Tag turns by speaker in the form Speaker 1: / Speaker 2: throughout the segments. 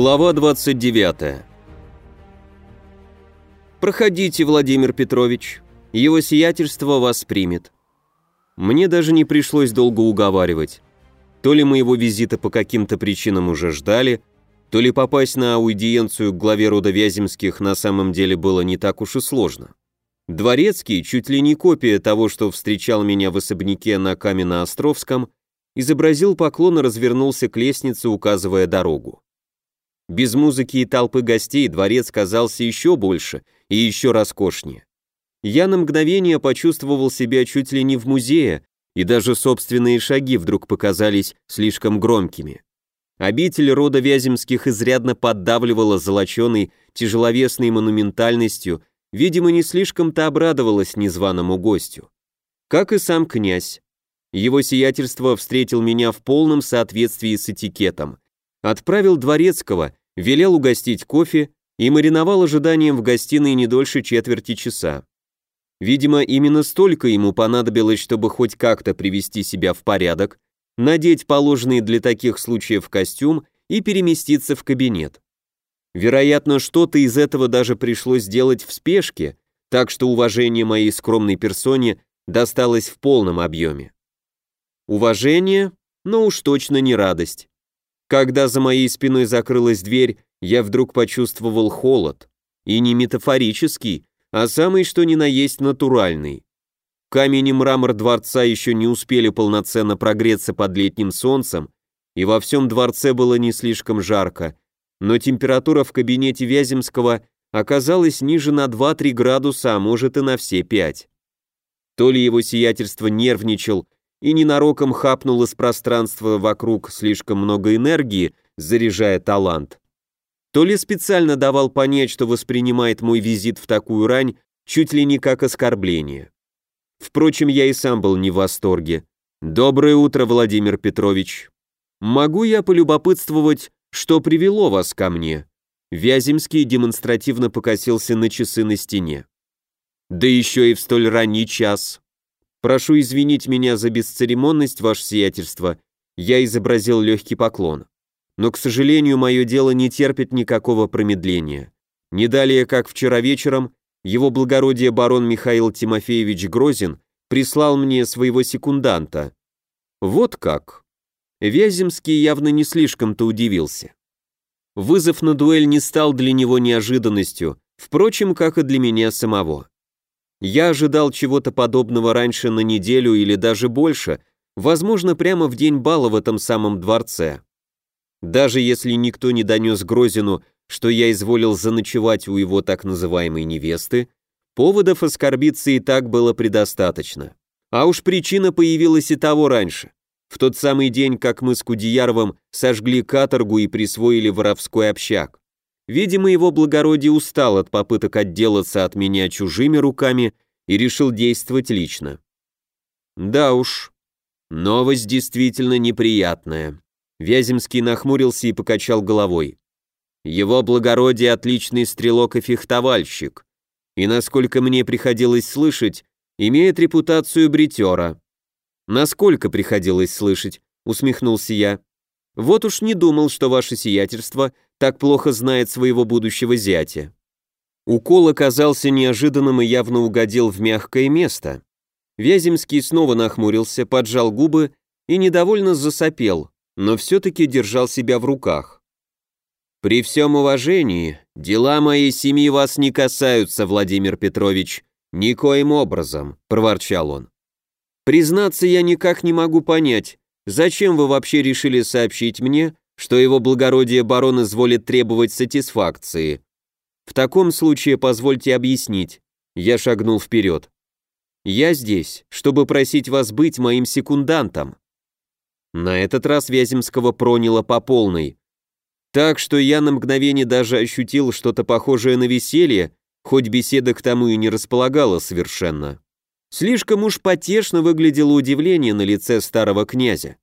Speaker 1: Глава 29. Проходите, Владимир Петрович. Его сиятельство вас примет. Мне даже не пришлось долго уговаривать. То ли моего визита по каким-то причинам уже ждали, то ли попасть на аудиенцию к главе рода Вяземских на самом деле было не так уж и сложно. Дворецкий, чуть ли не копия того, что встречал меня в особняке на Каменно-Островском, изобразил поклон и развернулся к лестнице, указывая дорогу. Без музыки и толпы гостей дворец казался еще больше и еще роскошнее. Я на мгновение почувствовал себя чуть ли не в музее, и даже собственные шаги вдруг показались слишком громкими. Обитель рода Вяземских изрядно поддавливала золоченой, тяжеловесной монументальностью, видимо, не слишком-то обрадовалась незваному гостю. Как и сам князь. Его сиятельство встретил меня в полном соответствии с этикетом. Отправил дворецкого, велел угостить кофе и мариновал ожиданием в гостиной не дольше четверти часа. Видимо, именно столько ему понадобилось, чтобы хоть как-то привести себя в порядок, надеть положенный для таких случаев костюм и переместиться в кабинет. Вероятно, что-то из этого даже пришлось сделать в спешке, так что уважение моей скромной персоне досталось в полном объеме. Уважение, но уж точно не радость. Когда за моей спиной закрылась дверь, я вдруг почувствовал холод. И не метафорический, а самый что ни на есть натуральный. Камень и мрамор дворца еще не успели полноценно прогреться под летним солнцем, и во всем дворце было не слишком жарко, но температура в кабинете Вяземского оказалась ниже на 2-3 градуса, а может и на все 5. То ли его сиятельство нервничал и ненароком хапнул из пространства вокруг слишком много энергии, заряжая талант. То ли специально давал понять, что воспринимает мой визит в такую рань чуть ли не как оскорбление. Впрочем, я и сам был не в восторге. «Доброе утро, Владимир Петрович. Могу я полюбопытствовать, что привело вас ко мне?» Вяземский демонстративно покосился на часы на стене. «Да еще и в столь ранний час. «Прошу извинить меня за бесцеремонность, ваше сиятельство», я изобразил легкий поклон. Но, к сожалению, мое дело не терпит никакого промедления. Не далее, как вчера вечером, его благородие барон Михаил Тимофеевич Грозин прислал мне своего секунданта. Вот как. Вяземский явно не слишком-то удивился. Вызов на дуэль не стал для него неожиданностью, впрочем, как и для меня самого. Я ожидал чего-то подобного раньше на неделю или даже больше, возможно, прямо в день бала в этом самом дворце. Даже если никто не донес Грозину, что я изволил заночевать у его так называемой невесты, поводов оскорбиться и так было предостаточно. А уж причина появилась и того раньше. В тот самый день, как мы с Кудеяровым сожгли каторгу и присвоили воровской общак. Видимо, его благородие устал от попыток отделаться от меня чужими руками и решил действовать лично. Да уж, новость действительно неприятная. Вяземский нахмурился и покачал головой. Его благородие отличный стрелок и фехтовальщик, и, насколько мне приходилось слышать, имеет репутацию бритера. Насколько приходилось слышать, усмехнулся я. Вот уж не думал, что ваше сиятельство так плохо знает своего будущего зятя. Укол оказался неожиданным и явно угодил в мягкое место. Вяземский снова нахмурился, поджал губы и недовольно засопел, но все-таки держал себя в руках. «При всем уважении, дела моей семьи вас не касаются, Владимир Петрович, никоим образом», — проворчал он. «Признаться, я никак не могу понять, зачем вы вообще решили сообщить мне, что его благородие барон изволит требовать сатисфакции. В таком случае позвольте объяснить. Я шагнул вперед. Я здесь, чтобы просить вас быть моим секундантом. На этот раз Вяземского проняло по полной. Так что я на мгновение даже ощутил что-то похожее на веселье, хоть беседа к тому и не располагала совершенно. Слишком уж потешно выглядело удивление на лице старого князя.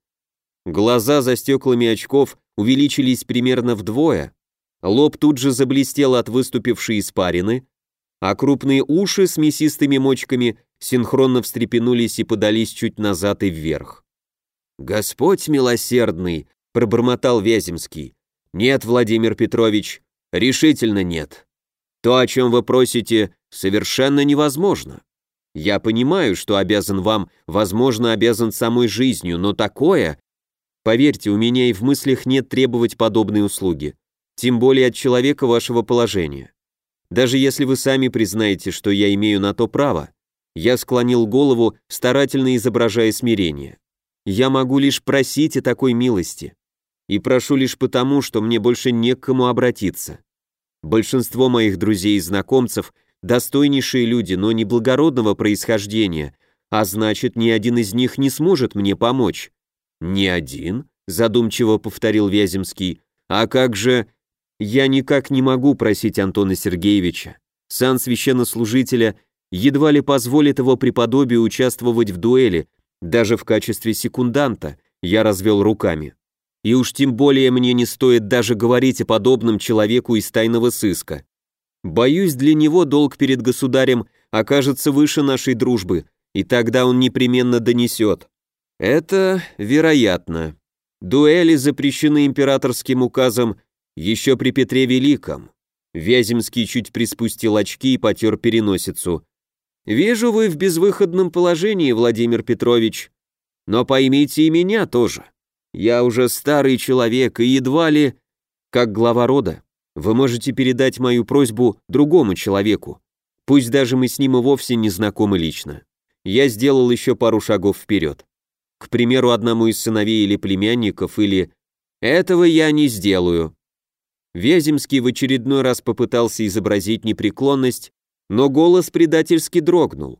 Speaker 1: Глаза за стеклами очков увеличились примерно вдвое, лоб тут же заблестел от выступившей испарины, а крупные уши с мясистыми мочками синхронно встрепенулись и подались чуть назад и вверх. «Господь милосердный!» — пробормотал Вяземский. Нет, Владимир Петрович, решительно нет. То, о чем вы просите, совершенно невозможно. Я понимаю, что обязан вам, возможно, обязан самой жизнью, но такое... Поверьте, у меня и в мыслях нет требовать подобные услуги, тем более от человека вашего положения. Даже если вы сами признаете, что я имею на то право, я склонил голову, старательно изображая смирение. Я могу лишь просить о такой милости. И прошу лишь потому, что мне больше не к кому обратиться. Большинство моих друзей и знакомцев достойнейшие люди, но не благородного происхождения, а значит, ни один из них не сможет мне помочь. Ни один? задумчиво повторил Вяземский. А как же я никак не могу просить Антона Сергеевича. Сан священнослужителя едва ли позволит его преподобию участвовать в дуэли, даже в качестве секунданта, я развел руками. И уж тем более мне не стоит даже говорить о подобном человеку из тайного сыска. Боюсь, для него долг перед государем окажется выше нашей дружбы, и тогда он непременно донесет. Это вероятно. Дуэли запрещены императорским указом еще при Петре Великом. Вяземский чуть приспустил очки и потер переносицу. «Вижу, вы в безвыходном положении, Владимир Петрович. Но поймите и меня тоже. Я уже старый человек и едва ли, как глава рода, вы можете передать мою просьбу другому человеку. Пусть даже мы с ним и вовсе не знакомы лично. Я сделал еще пару шагов вперед. К примеру, одному из сыновей или племянников, или «Этого я не сделаю». Вяземский в очередной раз попытался изобразить непреклонность, но голос предательски дрогнул.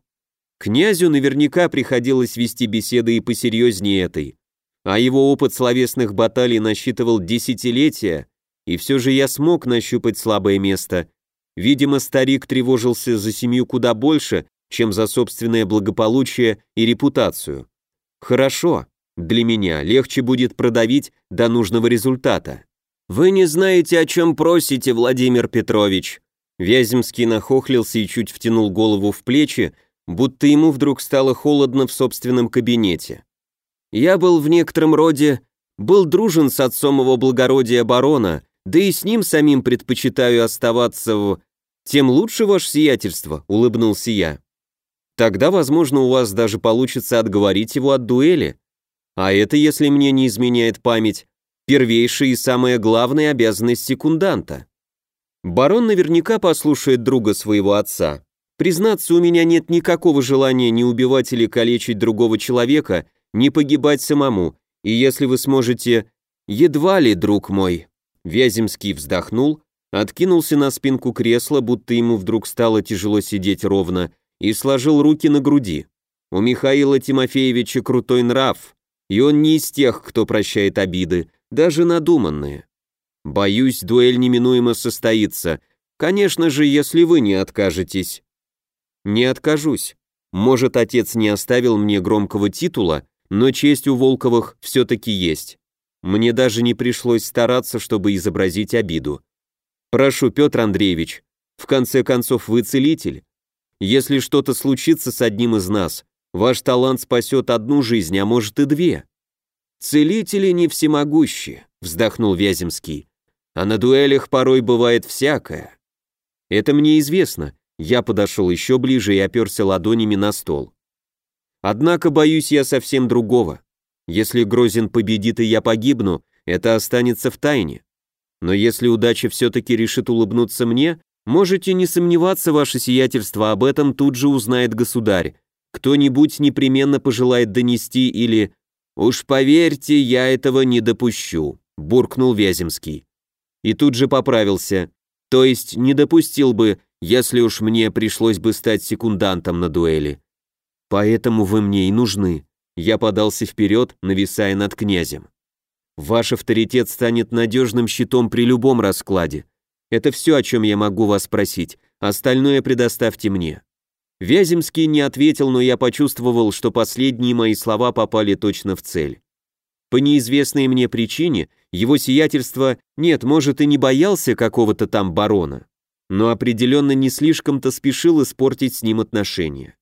Speaker 1: Князю наверняка приходилось вести беседы и посерьезнее этой, а его опыт словесных баталий насчитывал десятилетия, и все же я смог нащупать слабое место. Видимо, старик тревожился за семью куда больше, чем за собственное благополучие и репутацию. Хорошо, для меня легче будет продавить до нужного результата. Вы не знаете, о чем просите, Владимир Петрович. Вяземский нахохлился и чуть втянул голову в плечи, будто ему вдруг стало холодно в собственном кабинете. Я был в некотором роде, был дружен с отцом его благородия барона, да и с ним самим предпочитаю оставаться в... Тем лучше ваше сиятельство, улыбнулся я. Тогда, возможно, у вас даже получится отговорить его от дуэли. А это, если мне не изменяет память, первейшая и самая главная обязанность секунданта. Барон наверняка послушает друга своего отца. Признаться, у меня нет никакого желания не убивать или калечить другого человека, не погибать самому, и если вы сможете... Едва ли, друг мой». Вяземский вздохнул, откинулся на спинку кресла, будто ему вдруг стало тяжело сидеть ровно, и сложил руки на груди. У Михаила Тимофеевича крутой нрав, и он не из тех, кто прощает обиды, даже надуманные. Боюсь, дуэль неминуемо состоится. Конечно же, если вы не откажетесь. Не откажусь. Может, отец не оставил мне громкого титула, но честь у Волковых все-таки есть. Мне даже не пришлось стараться, чтобы изобразить обиду. Прошу, Петр Андреевич, в конце концов вы целитель. Если что-то случится с одним из нас, ваш талант спасет одну жизнь, а может и две. Целители не всемогущие, вздохнул Вяземский. А на дуэлях порой бывает всякое. Это мне известно. Я подошел еще ближе и оперся ладонями на стол. Однако боюсь я совсем другого. Если Грозин победит и я погибну, это останется в тайне. Но если удача все-таки решит улыбнуться мне, можете не сомневаться, ваше сиятельство, об этом тут же узнает государь. Кто-нибудь непременно пожелает донести или... «Уж поверьте, я этого не допущу», — буркнул Вяземский. И тут же поправился. То есть не допустил бы, если уж мне пришлось бы стать секундантом на дуэли. Поэтому вы мне и нужны. Я подался вперед, нависая над князем. Ваш авторитет станет надежным щитом при любом раскладе. Это все, о чем я могу вас спросить. Остальное предоставьте мне. Вяземский не ответил, но я почувствовал, что последние мои слова попали точно в цель. По неизвестной мне причине его сиятельство, нет, может и не боялся какого-то там барона, но определенно не слишком-то спешил испортить с ним отношения.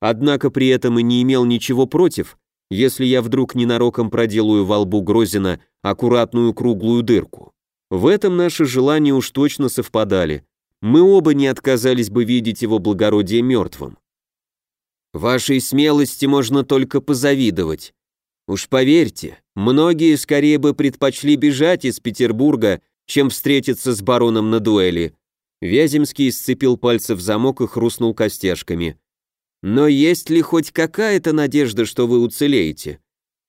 Speaker 1: Однако при этом и не имел ничего против, если я вдруг ненароком проделаю во лбу Грозина аккуратную круглую дырку. В этом наши желания уж точно совпадали. Мы оба не отказались бы видеть его благородие мертвым. Вашей смелости можно только позавидовать. Уж поверьте, многие скорее бы предпочли бежать из Петербурга, чем встретиться с бароном на дуэли. Вяземский сцепил пальцы в замок и хрустнул костяшками. Но есть ли хоть какая-то надежда, что вы уцелеете?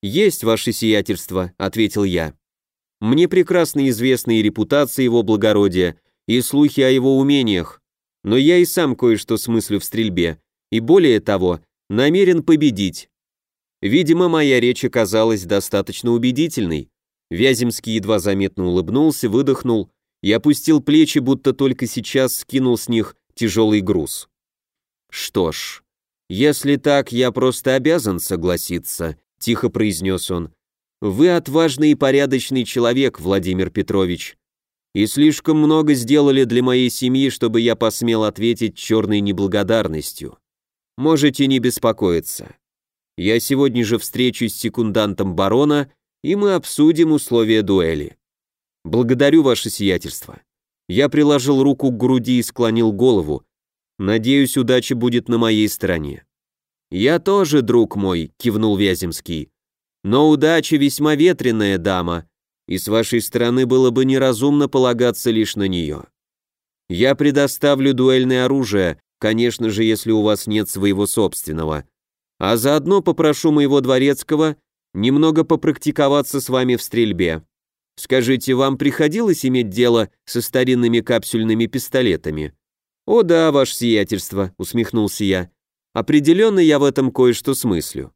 Speaker 1: Есть ваше сиятельство, ответил я. Мне прекрасно известна и репутация его благородия, и слухи о его умениях, но я и сам кое-что смыслю в стрельбе, и более того, намерен победить. Видимо, моя речь оказалась достаточно убедительной. Вяземский едва заметно улыбнулся, выдохнул и опустил плечи, будто только сейчас скинул с них тяжелый груз. «Что ж, если так, я просто обязан согласиться», — тихо произнес он. «Вы отважный и порядочный человек, Владимир Петрович, и слишком много сделали для моей семьи, чтобы я посмел ответить черной неблагодарностью. Можете не беспокоиться. Я сегодня же встречусь с секундантом барона, и мы обсудим условия дуэли. Благодарю ваше сиятельство. Я приложил руку к груди и склонил голову. Надеюсь, удача будет на моей стороне. Я тоже, друг мой, кивнул Вяземский. Но удача весьма ветреная дама, и с вашей стороны было бы неразумно полагаться лишь на нее. Я предоставлю дуэльное оружие, конечно же, если у вас нет своего собственного, а заодно попрошу моего дворецкого немного попрактиковаться с вами в стрельбе. Скажите, вам приходилось иметь дело со старинными капсюльными пистолетами? О да, ваше сиятельство, усмехнулся я. Определенно я в этом кое-что смыслю.